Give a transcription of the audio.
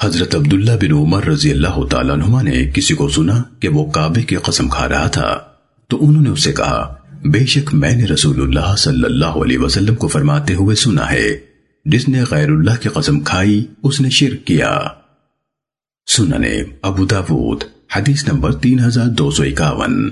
حضرت عبداللہ بن عمر رضی اللہ تعالیٰ عنہ نے کسی کو سنا کہ وہ کعبے کی قسم کھا رہا تھا، تو انہوں نے اسے کہا، بے شک میں نے رسول اللہ صلی اللہ علیہ وسلم کو فرماتے ہوئے سنا ہے، جس نے غیر اللہ کی قسم کھائی، اس نے شرک کیا۔ سننے ابو داود، حدیث نمبر تین ہزار دو سو اکاون۔